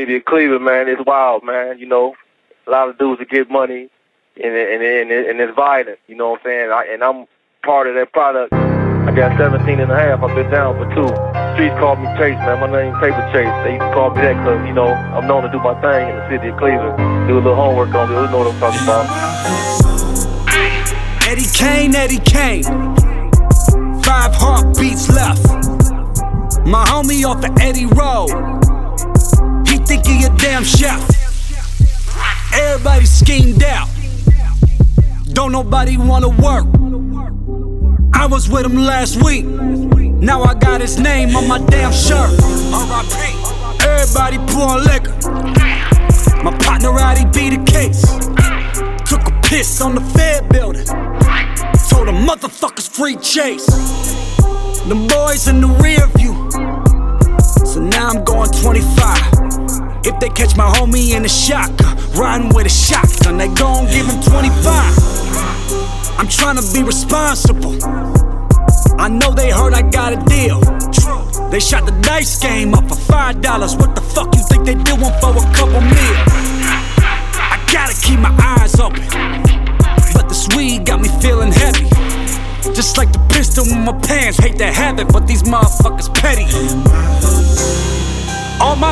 city of Cleveland, man, it's wild, man. You know, a lot of dudes that get money, and and and, and it's violent. You know what I'm saying? I, and I'm part of that product. I got 17 and a half. I've been down for two. Streets call me Chase, man. My name Paper Chase. They used to call me that because, you know, I'm known to do my thing in the city of Cleveland. Do a little homework on me. You know what I'm talking about. Eddie Kane, Eddie Kane. Five heartbeats left. My homie off the Eddy Road. Damn chef. Everybody schemed out. Don't nobody wanna work. I was with him last week. Now I got his name on my damn shirt. R.I.P. Everybody pouring liquor. My partner he beat a case. Took a piss on the Fed building. Told the motherfuckers free chase. The boys in the rear view. So now I'm going 25. If they catch my homie in the shotgun, riding with a shotgun, they gon' give him 25. I'm trying to be responsible. I know they heard I got a deal. They shot the dice game up for five dollars. What the fuck you think they doing for a couple mil? I gotta keep my eyes open. But this weed got me feeling heavy. Just like the pistol in my pants, hate to have it, but these motherfuckers petty.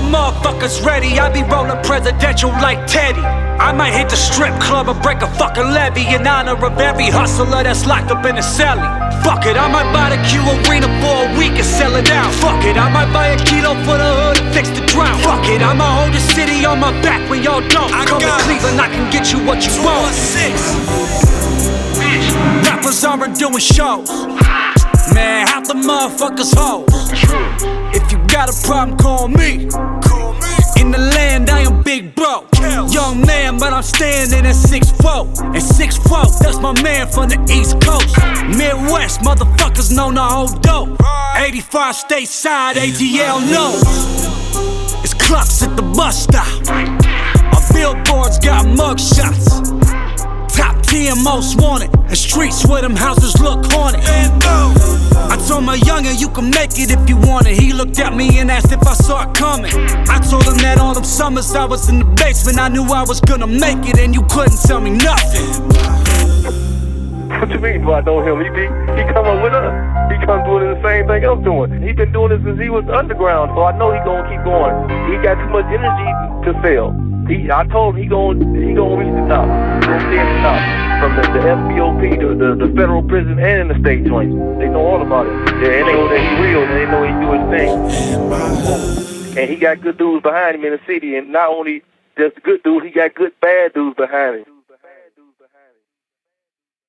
Motherfuckers ready, I be rolling presidential like Teddy. I might hit the strip club and break a fucking levy in honor of every hustler that's locked up in a celly. Fuck it, I might buy the Q Arena for a week and sell it out. Fuck it, I might buy a kilo for the hood and fix the drought. Fuck it, I'ma hold the city on my back when y'all don't. I Come to Cleveland, I can get you what you want. Rappers aren't doing shows. Man, half the motherfuckers hoes. Got a problem, call me. Call me. In the land, I am big bro. Young man, but I'm standing at six 6'4. And 6'4, that's my man from the East Coast. Midwest, motherfuckers know the whole dope. 85 stateside, ATL knows. It's clocks at the bus stop. Our billboards got mug 10 most wanted. And streets where them houses look haunted. I told my youngin' you can make it if you want it. He looked at me and asked if I saw it coming. I told him that all them summers I was in the basement, I knew I was gonna make it, and you couldn't tell me nothing. What you mean? Do I know him? He, be, he come up with us. He come doing the same thing I'm doing. He been doing this since he was underground, so I know he gonna keep going. He got too much energy to fail. He, I told him he gonna he gonna reach the top. The, the FBOP, the, the, the federal prison, and the state joint. They know all about it. Yeah, and they know that he real, and they know he do his thing. And he got good dudes behind him in the city, and not only just good dudes, he got good bad dudes behind him.